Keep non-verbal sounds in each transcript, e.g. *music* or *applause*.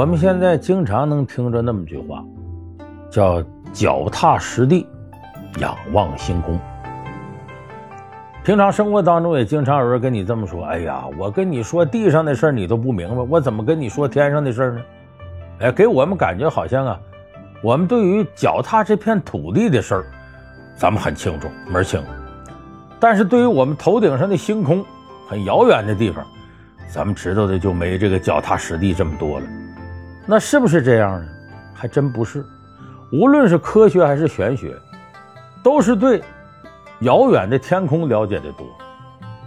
我们现在经常能听着那么句话，叫“脚踏实地，仰望星空”。平常生活当中也经常有人跟你这么说：“哎呀，我跟你说地上的事儿你都不明白，我怎么跟你说天上的事儿呢？”哎，给我们感觉好像啊，我们对于脚踏这片土地的事儿，咱们很清楚门清，但是对于我们头顶上的星空，很遥远的地方，咱们知道的就没这个脚踏实地这么多了。那是不是这样呢？还真不是。无论是科学还是玄学，都是对遥远的天空了解的多，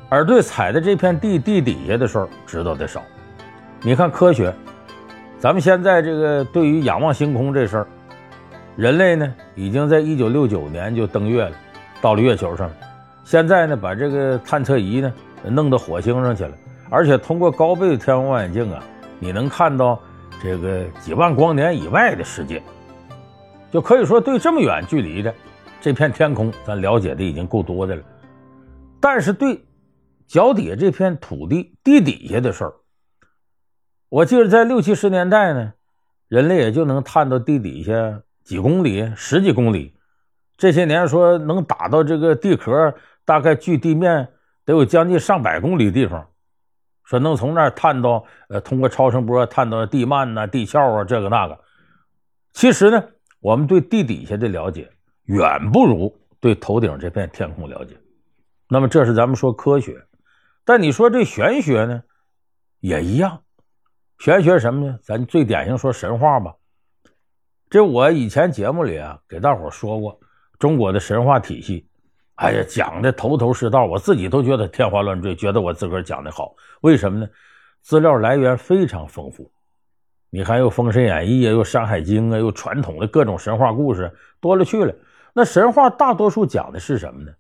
而对踩的这片地地底下的事儿知道的少。你看科学，咱们现在这个对于仰望星空这事儿，人类呢已经在一九六九年就登月了，到了月球上。现在呢把这个探测仪呢弄到火星上去了，而且通过高倍的天文望远镜啊，你能看到。这个几万光年以外的世界，就可以说对这么远距离的这片天空，咱了解的已经够多的了。但是对脚底下这片土地地底下的事儿，我记得在六七十年代呢，人类也就能探到地底下几公里、十几公里。这些年说能打到这个地壳，大概距地面得有将近上百公里地方。说能从那儿探到，呃，通过超声波探到地幔呐、地壳啊，这个那个。其实呢，我们对地底下的了解远不如对头顶这片天空了解。那么这是咱们说科学，但你说这玄学呢，也一样。玄学什么呢？咱最典型说神话吧。这我以前节目里啊，给大伙说过中国的神话体系。哎呀，讲的头头是道，我自己都觉得天花乱坠，觉得我自个儿讲的好。为什么呢？资料来源非常丰富。你看，有《封神演义》啊，有《山海经》啊，又传统的各种神话故事，多了去了。那神话大多数讲的是什么呢？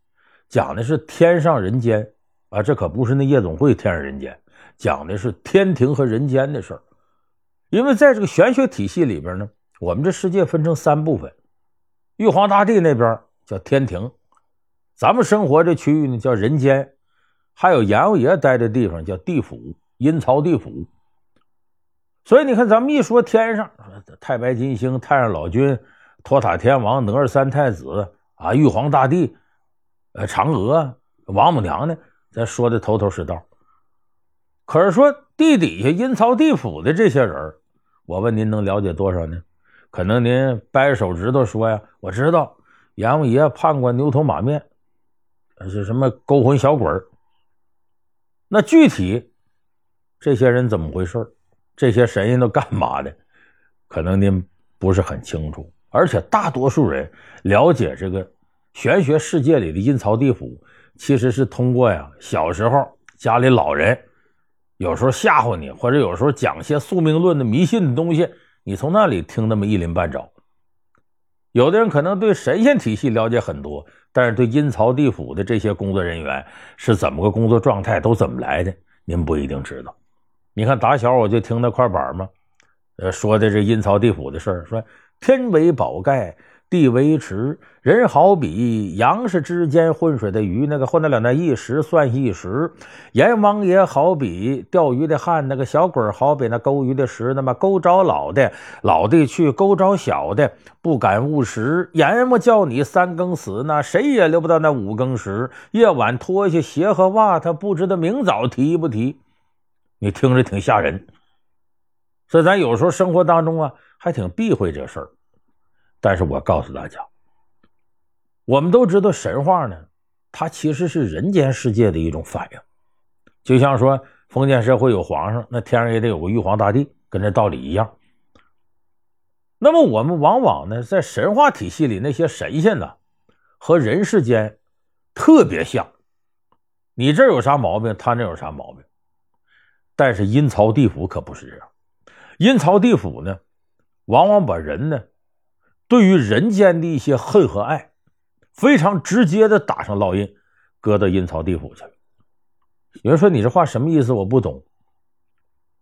讲的是天上人间啊，这可不是那夜总会天上人间，讲的是天庭和人间的事儿。因为在这个玄学体系里边呢，我们这世界分成三部分，玉皇大帝那边叫天庭。咱们生活这区域呢叫人间，还有阎王爷待的地方叫地府，阴曹地府。所以你看，咱们一说天上，太白金星、太上老君、托塔天王、哪吒三太子啊、玉皇大帝、呃、嫦娥、王母娘娘，咱说的头头是道。可是说地底下阴曹地府的这些人，我问您能了解多少呢？可能您掰着手指头说呀，我知道阎王爷判官牛头马面。是什么勾魂小鬼儿？那具体这些人怎么回事这些神仙都干嘛的？可能您不是很清楚。而且大多数人了解这个玄学世界里的阴曹地府，其实是通过呀小时候家里老人有时候吓唬你，或者有时候讲些宿命论的迷信的东西，你从那里听那么一鳞半爪。有的人可能对神仙体系了解很多。但是对阴曹地府的这些工作人员是怎么个工作状态，都怎么来的，您不一定知道。你看打小我就听那块板嘛，呃，说的这阴曹地府的事儿，说天为宝盖。地为池，人好比羊是之间浑水的鱼，那个混得了那一时算一时。阎王爷好比钓鱼的汉，那个小鬼好比那钩鱼的石，那么勾着老的，老的去勾着小的，不敢误食。阎王叫你三更死，那谁也留不到那五更时。夜晚脱下鞋和袜，他不知道明早提不提。你听着挺吓人，所以咱有时候生活当中啊，还挺避讳这事儿。但是我告诉大家，我们都知道神话呢，它其实是人间世界的一种反应，就像说封建社会有皇上，那天上也得有个玉皇大帝，跟这道理一样。那么我们往往呢，在神话体系里那些神仙呢，和人世间特别像，你这有啥毛病，他那有啥毛病。但是阴曹地府可不是这样，阴曹地府呢，往往把人呢。对于人间的一些恨和爱，非常直接的打上烙印，搁到阴曹地府去了。有人说你这话什么意思？我不懂。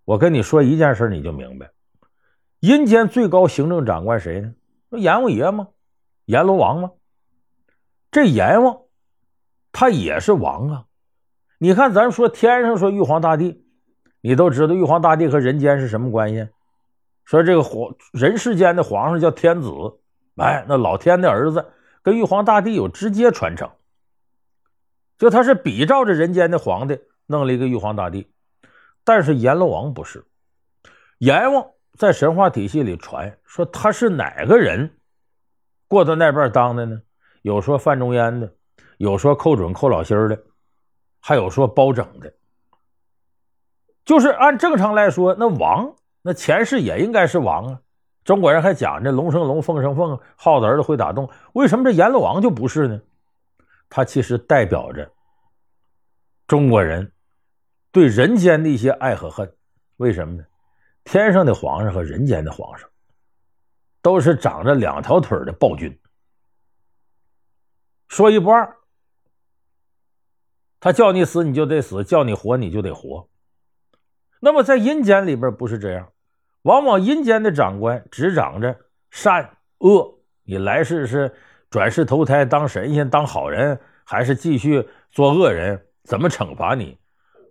我跟你说一件事，你就明白。阴间最高行政长官谁呢？阎王爷吗？阎罗王吗？这阎王，他也是王啊。你看，咱说天上说玉皇大帝，你都知道玉皇大帝和人间是什么关系？说这个皇人世间的皇上叫天子，哎，那老天的儿子跟玉皇大帝有直接传承，就他是比照着人间的皇帝弄了一个玉皇大帝，但是阎罗王不是，阎王在神话体系里传说他是哪个人过到那边当的呢？有说范仲淹的，有说寇准、寇老心的，还有说包拯的。就是按正常来说，那王那前世也应该是王啊。中国人还讲这龙生龙，凤生凤，耗子儿子会打洞。为什么这阎罗王就不是呢？他其实代表着中国人对人间的一些爱和恨。为什么呢？天上的皇上和人间的皇上都是长着两条腿的暴君，说一不二。他叫你死你就得死，叫你活你就得活。那么在阴间里边不是这样，往往阴间的长官执掌着善恶，你来世是转世投胎当神仙当好人，还是继续做恶人？怎么惩罚你？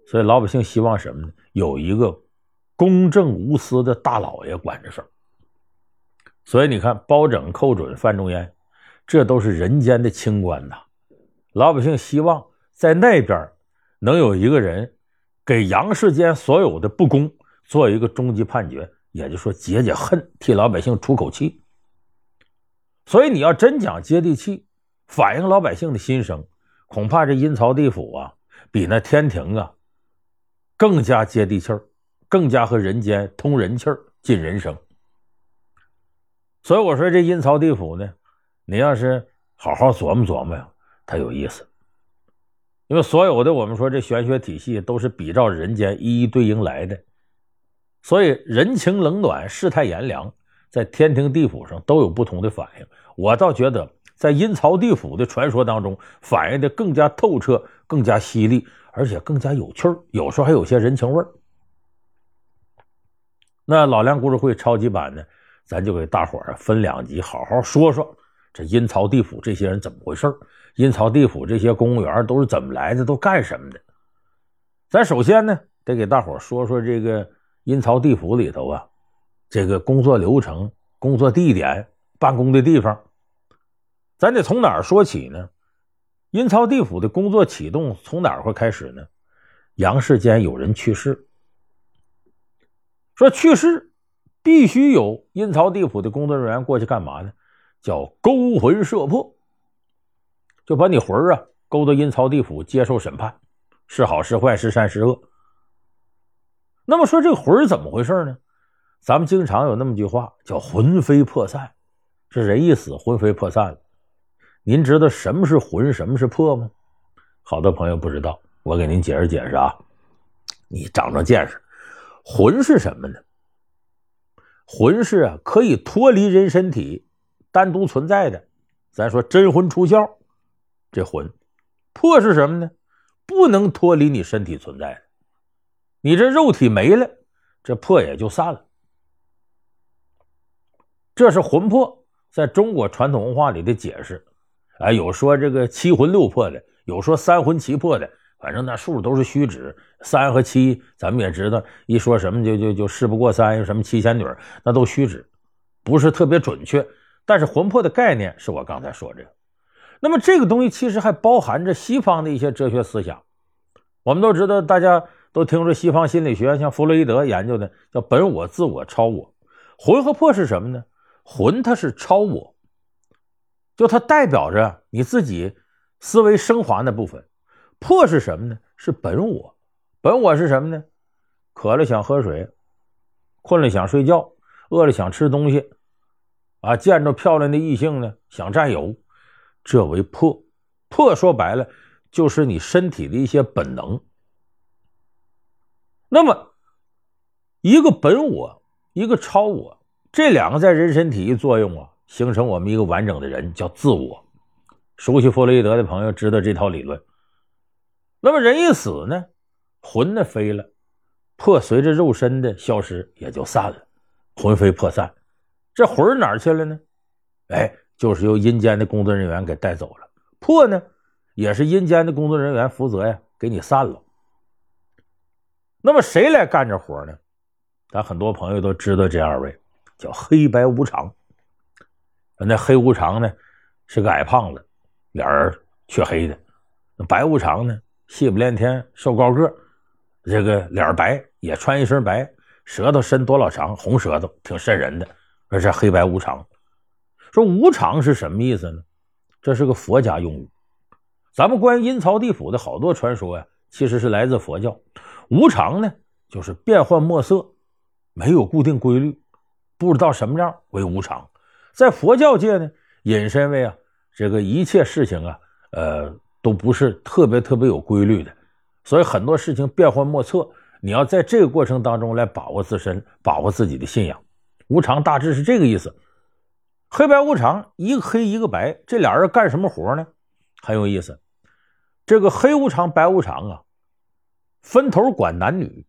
所以老百姓希望什么呢？有一个公正无私的大老爷管着事儿。所以你看，包拯、寇准、范仲淹，这都是人间的清官呐。老百姓希望在那边能有一个人。给阳世间所有的不公做一个终极判决，也就说解解恨，替老百姓出口气。所以你要真讲接地气，反映老百姓的心声，恐怕这阴曹地府啊，比那天庭啊更加接地气儿，更加和人间通人气儿、近人生。所以我说这阴曹地府呢，你要是好好琢磨琢磨呀，它有意思。因为所有的我们说这玄学体系都是比照人间一一对应来的，所以人情冷暖、世态炎凉，在天庭地府上都有不同的反应。我倒觉得在阴曹地府的传说当中，反映的更加透彻、更加犀利，而且更加有趣儿，有时候还有些人情味儿。那老梁故事会超级版呢，咱就给大伙儿分两集，好好说说这阴曹地府这些人怎么回事儿。阴曹地府这些公务员都是怎么来的？都干什么的？咱首先呢，得给大伙儿说说这个阴曹地府里头啊，这个工作流程、工作地点、办公的地方。咱得从哪儿说起呢？阴曹地府的工作启动从哪儿会开始呢？阳世间有人去世，说去世必须有阴曹地府的工作人员过去干嘛呢？叫勾魂摄魄。就把你魂啊勾到阴曹地府接受审判，是好是坏，是善是恶。那么说这魂儿怎么回事呢？咱们经常有那么句话叫“魂飞魄散”，这人一死魂飞魄散了。您知道什么是魂，什么是魄吗？好多朋友不知道，我给您解释解释啊，你长长见识。魂是什么呢？魂是啊可以脱离人身体单独存在的，咱说真魂出窍。这魂魄是什么呢？不能脱离你身体存在的，你这肉体没了，这魄也就散了。这是魂魄在中国传统文化里的解释。哎，有说这个七魂六魄的，有说三魂七魄的，反正那数都是虚指。三和七，咱们也知道，一说什么就就就事不过三，什么七仙女，那都虚指，不是特别准确。但是魂魄的概念是我刚才说这个。那么这个东西其实还包含着西方的一些哲学思想。我们都知道，大家都听说西方心理学，像弗洛伊德研究的叫本我、自我、超我。魂和魄是什么呢？魂它是超我，就它代表着你自己思维升华那部分。魄是什么呢？是本我。本我是什么呢？渴了想喝水，困了想睡觉，饿了想吃东西，啊，见着漂亮的异性呢想占有。这为魄，魄说白了就是你身体的一些本能。那么，一个本我，一个超我，这两个在人身体一作用啊，形成我们一个完整的人，叫自我。熟悉弗洛伊德的朋友知道这套理论。那么人一死呢，魂呢飞了，魄随着肉身的消失也就散了，魂飞魄散。这魂哪儿去了呢？哎。就是由阴间的工作人员给带走了，魄呢，也是阴间的工作人员负责呀，给你散了。那么谁来干这活呢？咱很多朋友都知道这二位，叫黑白无常。那黑无常呢是个矮胖子，脸儿黢黑的；那白无常呢细不连天，瘦高个，这个脸白，也穿一身白，舌头伸多老长，红舌头，挺瘆人的。而这黑白无常，说无常是什么意思呢？这是个佛家用语。咱们关于阴曹地府的好多传说呀，其实是来自佛教。无常呢，就是变幻莫测，没有固定规律，不知道什么样为无常。在佛教界呢，引申为啊，这个一切事情啊，呃，都不是特别特别有规律的，所以很多事情变幻莫测。你要在这个过程当中来把握自身，把握自己的信仰。无常大致是这个意思。黑白无常，一个黑一个白，这俩人干什么活呢？很有意思。这个黑无常、白无常啊，分头管男女。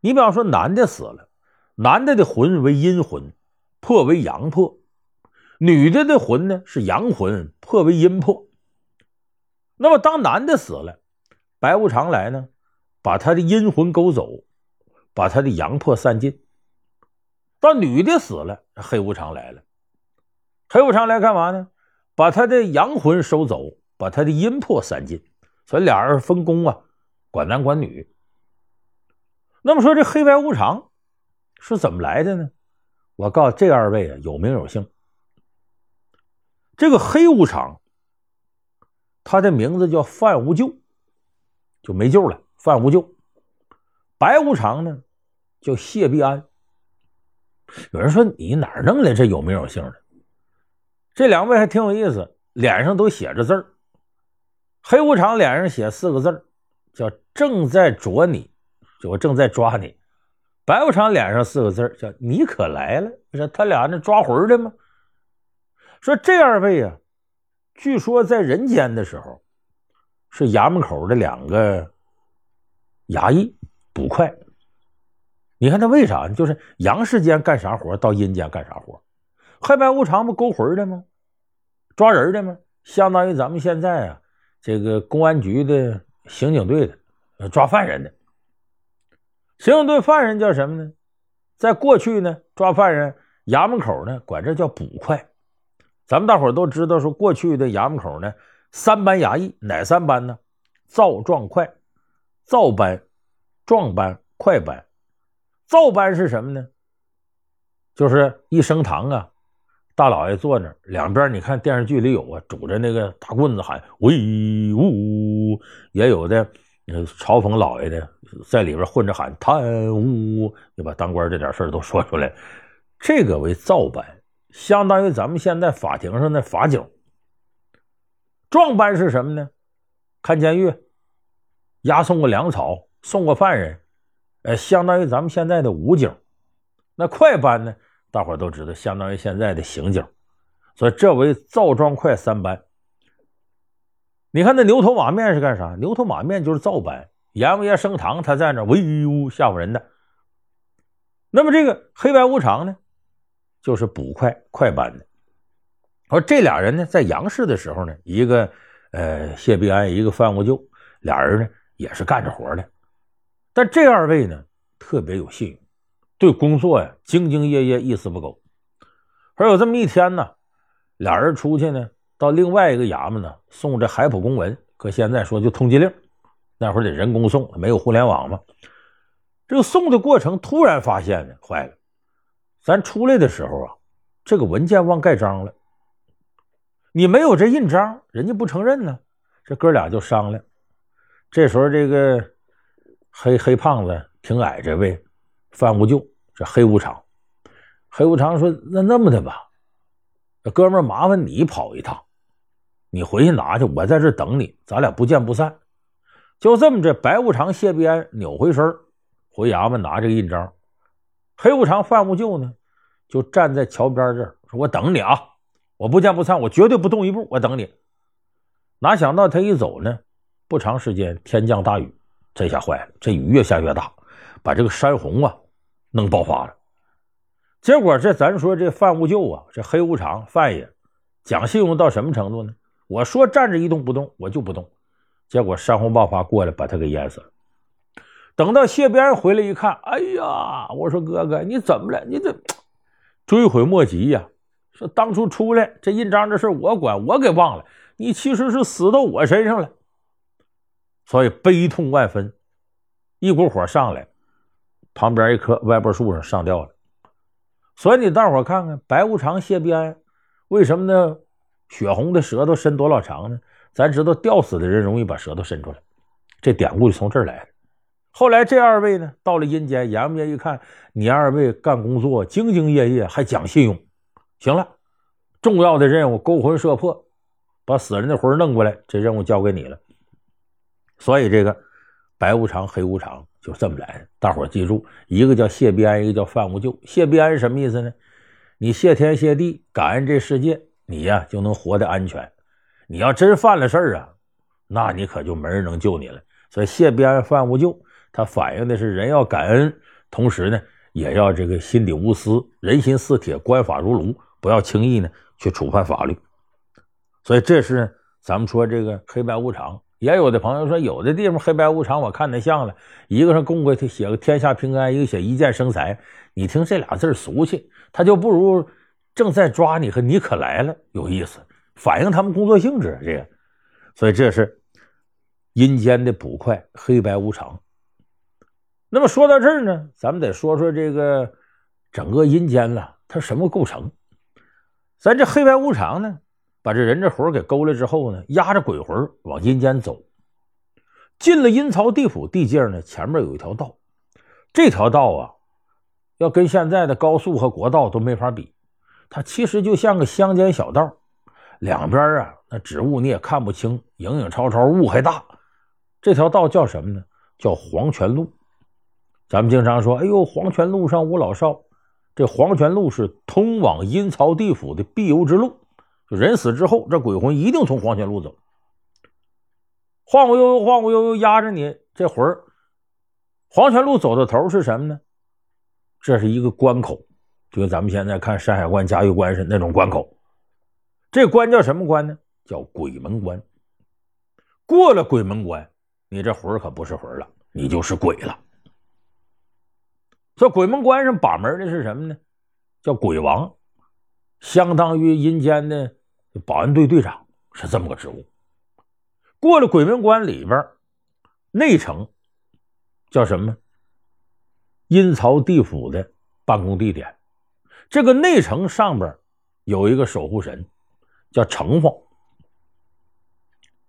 你比方说，男的死了，男的的魂为阴魂，魄为阳魄。女的的魂呢是阳魂，魄为阴魄。那么当男的死了，白无常来呢，把他的阴魂勾走，把他的阳魄散尽。当女的死了，黑无常来了，黑无常来干嘛呢？把他的阳魂收走，把他的阴魄散尽。所以俩人分工啊，管男管女。那么说这黑白无常是怎么来的呢？我告诉这二位啊，有名有姓。这个黑无常，他的名字叫范无救，就没救了。范无救，白无常呢，叫谢必安。有人说你哪弄来这有名有姓的？这两位还挺有意思，脸上都写着字儿。黑无常脸上写四个字叫“正在捉你”，就我正在抓你。白无常脸上四个字叫“你可来了”，不是他俩那抓魂的吗？说这二位啊，据说在人间的时候，是衙门口的两个衙役捕快。你看他为啥？就是阳世间干啥活，到阴间干啥活。黑白无常不勾魂的吗？抓人的吗？相当于咱们现在啊，这个公安局的刑警队的抓犯人的。刑警队犯人叫什么呢？在过去呢，抓犯人衙门口呢，管这叫捕快。咱们大伙都知道，说过去的衙门口呢，三班衙役，哪三班呢？造、壮、快。造班、壮班、快班。造班是什么呢？就是一升堂啊，大老爷坐那儿，两边你看电视剧里有啊，拄着那个大棍子喊威武，也有的嘲讽老爷的，在里边混着喊贪污，就把当官这点事儿都说出来。这个为造班。相当于咱们现在法庭上的法警。壮班是什么呢？看监狱，押送过粮草，送过犯人，呃，相当于咱们现在的武警。那快班呢？大伙都知道，相当于现在的刑警。所以这为造壮快三班。你看那牛头马面是干啥？牛头马面就是造班，阎王爷升堂，他在那威武吓唬人的。那么这个黑白无常呢？就是捕快快班的，而这俩人呢，在杨氏的时候呢，一个呃谢必安，一个范无咎，俩人呢也是干着活的。但这二位呢，特别有信用，对工作呀兢兢业业，一丝不苟。而有这么一天呢，俩人出去呢，到另外一个衙门呢，送这海普公文，搁现在说就通缉令，那会儿得人工送，没有互联网嘛。这个送的过程，突然发现呢，坏了。咱出来的时候啊，这个文件忘盖章了。你没有这印章，人家不承认呢。这哥俩就商量。这时候，这个黑黑胖子挺矮，这位范无咎，这黑无常。黑无常说：“那那么的吧，哥们儿，麻烦你跑一趟，你回去拿去，我在这等你，咱俩不见不散。”就这么着，白无常、谢必安扭回身回衙门拿这个印章。黑无常、范无咎呢，就站在桥边这儿说：“我等你啊，我不见不散，我绝对不动一步，我等你。”哪想到他一走呢，不长时间天降大雨，这下坏了，这雨越下越大，把这个山洪啊弄爆发了。结果这咱说这范无咎啊，这黑无常范爷讲信用到什么程度呢？我说站着一动不动，我就不动。结果山洪爆发过来，把他给淹死了。等到谢边回来一看，哎呀，我说哥哥你怎么了？你这 *tsk* 追悔莫及呀！说当初出来这印章这事我管，我给忘了。你其实是死到我身上了，所以悲痛万分，一股火上来，旁边一棵歪脖树上上吊了。所以你大伙看看，白无常谢必安为什么呢？血红的舌头伸多老长呢？咱知道吊死的人容易把舌头伸出来，这典故就从这儿来的。后来这二位呢，到了阴间，阎王爷一看，你二位干工作兢兢业业，还讲信用，行了，重要的任务勾魂摄魄，把死人的魂弄过来，这任务交给你了。所以这个白无常、黑无常就这么来的。大伙记住，一个叫谢必安，一个叫范无咎。谢必安什么意思呢？你谢天谢地，感恩这世界，你呀就能活得安全。你要真犯了事儿啊，那你可就没人能救你了。所以谢必安、范无咎。它反映的是人要感恩，同时呢，也要这个心底无私，人心似铁，官法如炉，不要轻易呢去触犯法律。所以这是咱们说这个黑白无常。也有的朋友说，有的地方黑白无常，我看得像了，一个是供过去写个天下平安，一个写一见生财。你听这俩字俗气，他就不如正在抓你和你可来了有意思，反映他们工作性质。这个，所以这是阴间的捕快，黑白无常。那么说到这儿呢，咱们得说说这个整个阴间了，它什么构成？咱这黑白无常呢，把这人这魂给勾了之后呢，压着鬼魂往阴间走。进了阴曹地府地界呢，前面有一条道，这条道啊，要跟现在的高速和国道都没法比，它其实就像个乡间小道，两边啊那植物你也看不清，影影绰绰，雾还大。这条道叫什么呢？叫黄泉路。咱们经常说：“哎呦，黄泉路上无老少。”这黄泉路是通往阴曹地府的必由之路。就人死之后，这鬼魂一定从黄泉路走，晃晃悠悠，晃晃悠悠，压着你这魂儿。黄泉路走到头是什么呢？这是一个关口，就跟咱们现在看山海关、嘉峪关是那种关口。这关叫什么关呢？叫鬼门关。过了鬼门关，你这魂儿可不是魂了，你就是鬼了。这鬼门关上把门的是什么呢？叫鬼王，相当于阴间的保安队队长，是这么个职务。过了鬼门关里边，内城叫什么？阴曹地府的办公地点。这个内城上边有一个守护神，叫城隍。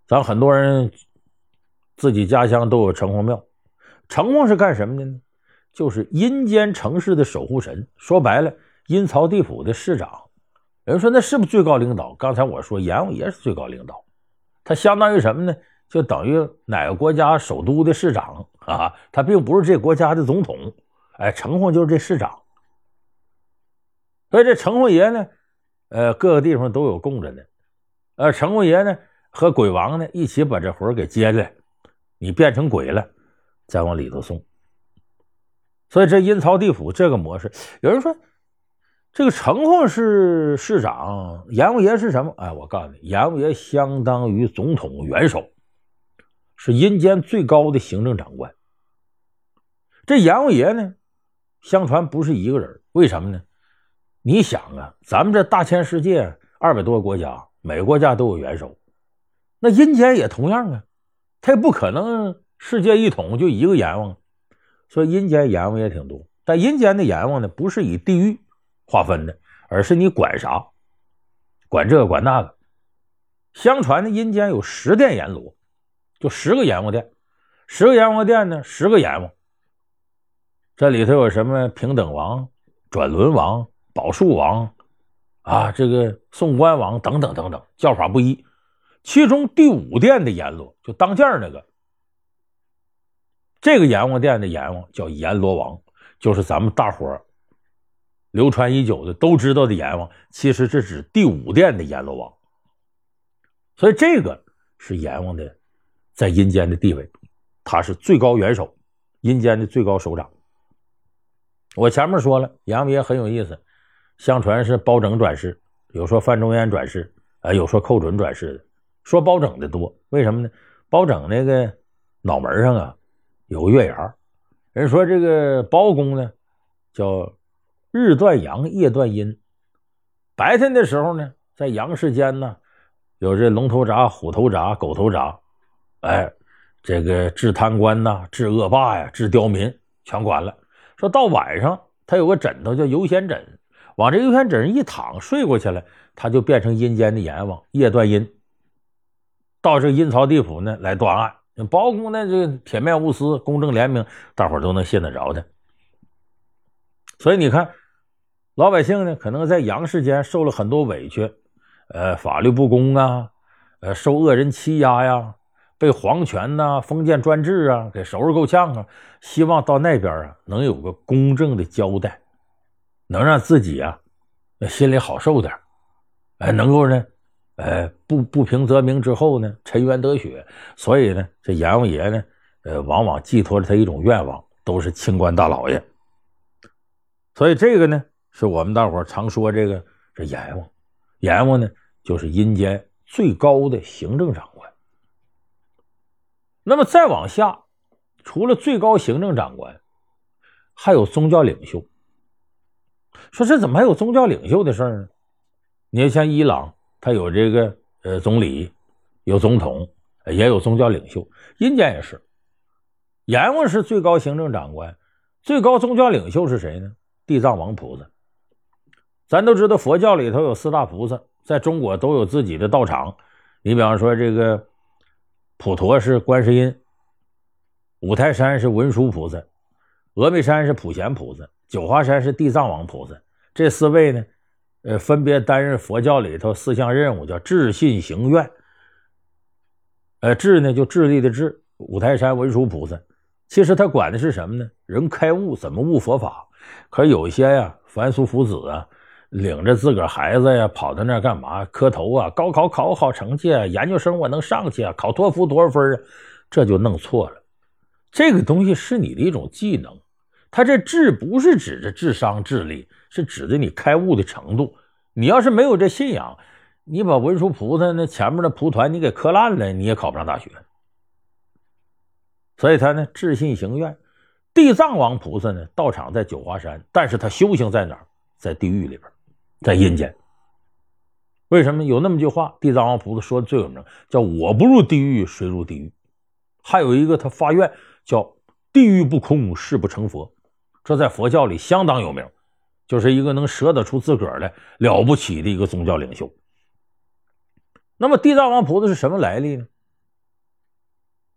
咱很多人自己家乡都有城隍庙，城隍是干什么的呢？就是阴间城市的守护神，说白了，阴曹地府的市长。有人说那是不是最高领导？刚才我说阎王爷是最高领导，他相当于什么呢？就等于哪个国家首都的市长啊？他并不是这国家的总统，哎，城隍就是这市长。所以这城隍爷呢，呃，各个地方都有供着呢。呃，城隍爷呢和鬼王呢一起把这魂给接来，你变成鬼了，再往里头送。所以这阴曹地府这个模式，有人说这个城隍是市长，阎王爷是什么？哎，我告诉你，阎王爷相当于总统元首，是阴间最高的行政长官。这阎王爷呢，相传不是一个人，为什么呢？你想啊，咱们这大千世界二百多个国家，每个国家都有元首，那阴间也同样啊，他也不可能世界一统就一个阎王。所以阴间阎王也挺多，但阴间的阎王呢，不是以地狱划分的，而是你管啥，管这个管那个。相传呢，阴间有十殿阎罗，就十个阎王殿，十个阎王殿呢，十个阎王。这里头有什么平等王、转轮王、宝树王啊，这个送官王等等等等，叫法不一。其中第五殿的阎罗，就当间那个。这个阎王殿的阎王叫阎罗王，就是咱们大伙流传已久的都知道的阎王。其实是指第五殿的阎罗王，所以这个是阎王的在阴间的地位，他是最高元首，阴间的最高首长。我前面说了，阎王爷很有意思，相传是包拯转世，有说范仲淹转世，啊，有说寇准转世的，说包拯的多。为什么呢？包拯那个脑门上啊。有个月牙人说这个包公呢，叫日断阳，夜断阴。白天的时候呢，在阳世间呢，有这龙头铡、虎头铡、狗头铡，哎，这个治贪官呐、治恶霸呀、治刁民全管了。说到晚上，他有个枕头叫游仙枕，往这游仙枕上一躺，睡过去了，他就变成阴间的阎王，夜断阴。到这阴曹地府呢来断案。包公呢，这铁面无私、公正廉明，大伙都能信得着的。所以你看，老百姓呢，可能在阳世间受了很多委屈，呃，法律不公啊，呃，受恶人欺压呀，被皇权呐、封建专制啊给收拾够呛啊，希望到那边啊能有个公正的交代，能让自己啊心里好受点，哎，能够呢。呃，不不平则鸣之后呢，沉冤得雪。所以呢，这阎王爷呢，呃，往往寄托着他一种愿望，都是清官大老爷。所以这个呢，是我们大伙常说这个这阎王，阎王呢就是阴间最高的行政长官。那么再往下，除了最高行政长官，还有宗教领袖。说这怎么还有宗教领袖的事儿呢？你看像伊朗。他有这个呃总理，有总统，也有宗教领袖。阴间也是，阎王是最高行政长官，最高宗教领袖是谁呢？地藏王菩萨。咱都知道佛教里头有四大菩萨，在中国都有自己的道场。你比方说这个普陀是观世音，五台山是文殊菩萨，峨眉山是普贤菩萨，九华山是地藏王菩萨。这四位呢？呃，分别担任佛教里头四项任务，叫智信行愿。呃，智呢就智力的智，五台山文殊菩萨，其实他管的是什么呢？人开悟怎么悟佛法？可有一些呀，凡俗夫子啊，领着自个儿孩子呀，跑到那干嘛？磕头啊，高考考好成绩，啊，研究生我能上去啊，考托福多少分啊？这就弄错了。这个东西是你的一种技能。他这智不是指着智商智力，是指的你开悟的程度。你要是没有这信仰，你把文殊菩萨那前面的蒲团你给磕烂了，你也考不上大学。所以他呢，智信行愿。地藏王菩萨呢，道场在九华山，但是他修行在哪儿？在地狱里边，在阴间。为什么有那么句话？地藏王菩萨说的最有名，叫“我不入地狱，谁入地狱？”还有一个，他发愿叫“地狱不空，誓不成佛”。这在佛教里相当有名，就是一个能舍得出自个儿来了不起的一个宗教领袖。那么地藏王菩萨是什么来历呢？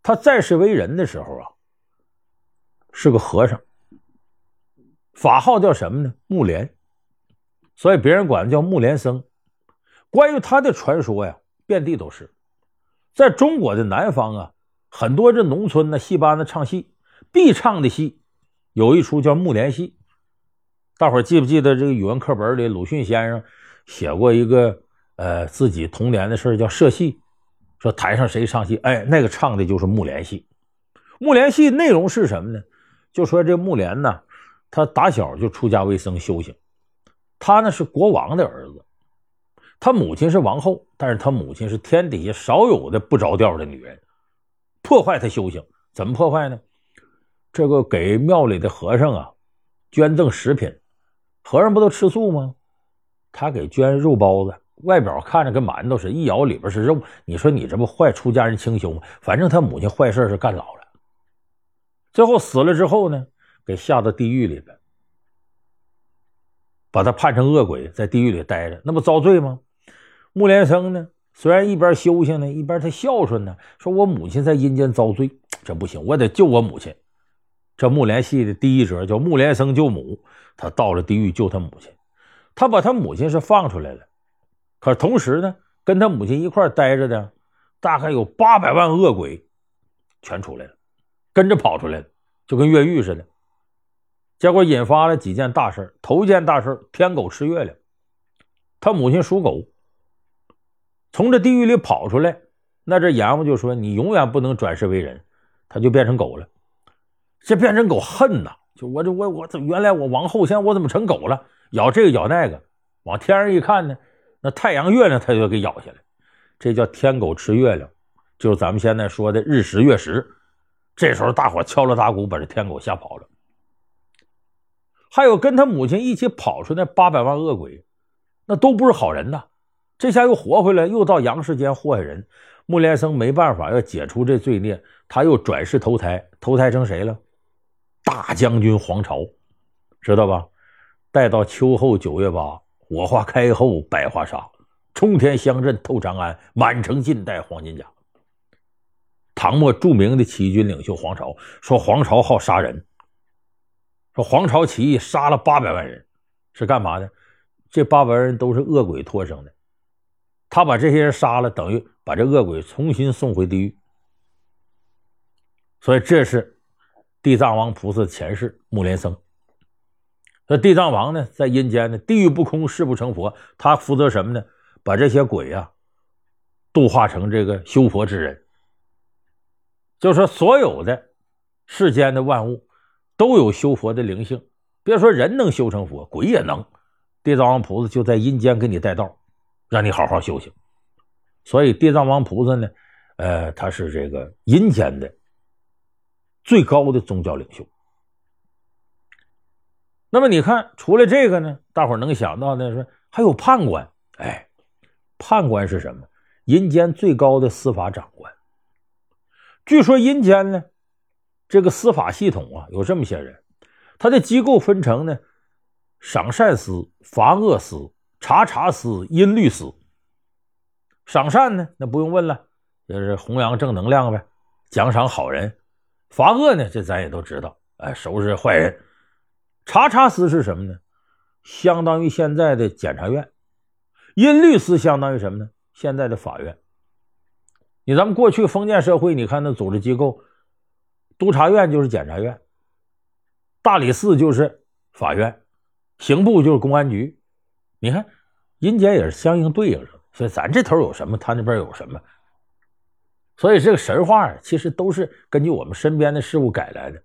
他在世为人的时候啊，是个和尚，法号叫什么呢？木莲，所以别人管他叫木莲僧。关于他的传说呀，遍地都是。在中国的南方啊，很多这农村呢，戏班子唱戏必唱的戏。有一出叫《木莲戏》，大伙记不记得这个语文课本里鲁迅先生写过一个呃自己童年的事叫社戏，说台上谁唱戏，哎，那个唱的就是木莲戏。木莲戏内容是什么呢？就说这木莲呢，他打小就出家为僧修行，他呢是国王的儿子，他母亲是王后，但是他母亲是天底下少有的不着调的女人，破坏他修行，怎么破坏呢？这个给庙里的和尚啊，捐赠食品，和尚不都吃素吗？他给捐肉包子，外表看着跟馒头似的，一咬里边是肉。你说你这不坏出家人清修吗？反正他母亲坏事是干老了，最后死了之后呢，给下到地狱里边，把他判成恶鬼，在地狱里待着，那不遭罪吗？木莲生呢，虽然一边修行呢，一边他孝顺呢，说我母亲在阴间遭罪，这不行，我得救我母亲。这木莲戏的第一折叫木莲生救母，他到了地狱救他母亲，他把他母亲是放出来了，可同时呢，跟他母亲一块待着的大概有八百万恶鬼，全出来了，跟着跑出来了，就跟越狱似的。结果引发了几件大事头一件大事天狗吃月亮，他母亲属狗，从这地狱里跑出来，那这阎王就说你永远不能转世为人，他就变成狗了。这变成狗恨呐！就我这我我怎原来我王后，现在我怎么成狗了？咬这个咬那个，往天上一看呢，那太阳月亮它就给咬下来，这叫天狗吃月亮，就是咱们现在说的日食月食。这时候大伙敲锣打鼓，把这天狗吓跑了。还有跟他母亲一起跑出那八百万恶鬼，那都不是好人呐。这下又活回来，又到阳世间祸害人。木莲僧没办法，要解除这罪孽，他又转世投胎，投胎成谁了？大将军黄巢，知道吧？待到秋后九月八，火花开后百花杀，冲天香阵透长安，满城尽带黄金甲。唐末著名的起义军领袖黄巢说：“黄巢好杀人，说黄巢起义杀了八百万人，是干嘛的？这八百万人都是恶鬼托生的。”他把这些人杀了，等于把这恶鬼重新送回地狱。所以这是地藏王菩萨前世木莲僧。那地藏王呢，在阴间呢，地狱不空，誓不成佛。他负责什么呢？把这些鬼啊，度化成这个修佛之人。就说所有的世间的万物都有修佛的灵性，别说人能修成佛，鬼也能。地藏王菩萨就在阴间给你带道。让你好好修行，所以地藏王菩萨呢，呃，他是这个阴间的最高的宗教领袖。那么你看，除了这个呢，大伙能想到的是还有判官。哎，判官是什么？阴间最高的司法长官。据说阴间呢，这个司法系统啊，有这么些人，他的机构分成呢，赏善司、罚恶司。查查司、音律司，赏善呢？那不用问了，就是弘扬正能量呗，奖赏好人；罚恶呢？这咱也都知道，哎，收拾坏人。查查司是什么呢？相当于现在的检察院。音律司相当于什么呢？现在的法院。你咱们过去封建社会，你看那组织机构，督察院就是检察院，大理寺就是法院，刑部就是公安局。你看，阴间也是相应对应着，所以咱这头有什么，他那边有什么。所以这个神话其实都是根据我们身边的事物改来的。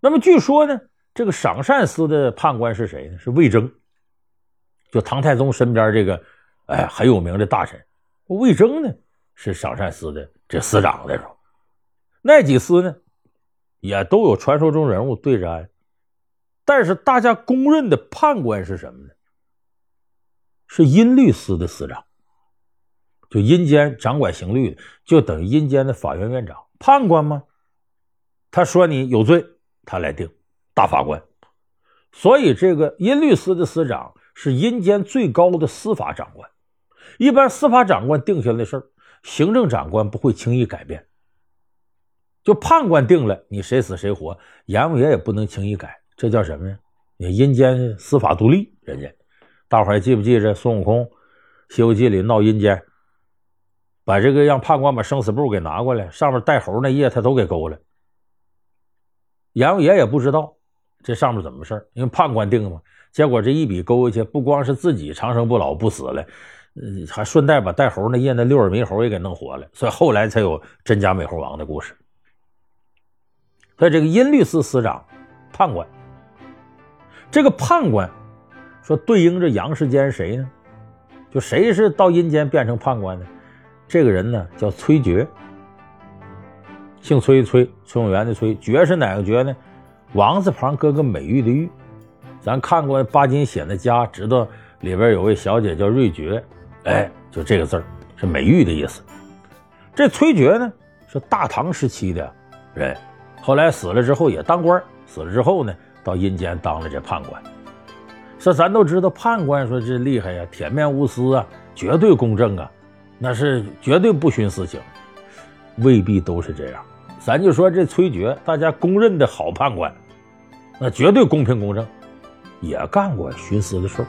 那么据说呢，这个赏善司的判官是谁呢？是魏征，就唐太宗身边这个哎很有名的大臣。魏征呢是赏善司的这司长的时那几司呢也都有传说中人物对着安，但是大家公认的判官是什么呢？是阴律司的司长，就阴间掌管刑律的，就等于阴间的法院院长、判官吗？他说你有罪，他来定，大法官。所以这个阴律司的司长是阴间最高的司法长官。一般司法长官定下来的事儿，行政长官不会轻易改变。就判官定了，你谁死谁活，阎王爷也不能轻易改。这叫什么呀？你阴间司法独立，人家。大伙还记不记着孙悟空《西游记》里闹阴间，把这个让判官把生死簿给拿过来，上面带猴那页他都给勾了。阎王爷也不知道这上面怎么回事因为判官定了嘛。结果这一笔勾下去，不光是自己长生不老不死了，嗯，还顺带把带猴那页那六耳猕猴也给弄活了。所以后来才有真假美猴王的故事。所以这个阴律司司长，判官，这个判官。说对应着阳世间谁呢？就谁是到阴间变成判官的？这个人呢叫崔珏，姓崔，崔崔永元的崔，珏是哪个珏呢？王字旁搁个美玉的玉。咱看过巴金写的家，知道里边有位小姐叫瑞珏，哎，就这个字是美玉的意思。这崔珏呢是大唐时期的人，后来死了之后也当官，死了之后呢到阴间当了这判官。说咱都知道，判官说这厉害呀，铁面无私啊，绝对公正啊，那是绝对不徇私情，未必都是这样。咱就说这崔珏，大家公认的好判官，那绝对公平公正，也干过徇私的事儿。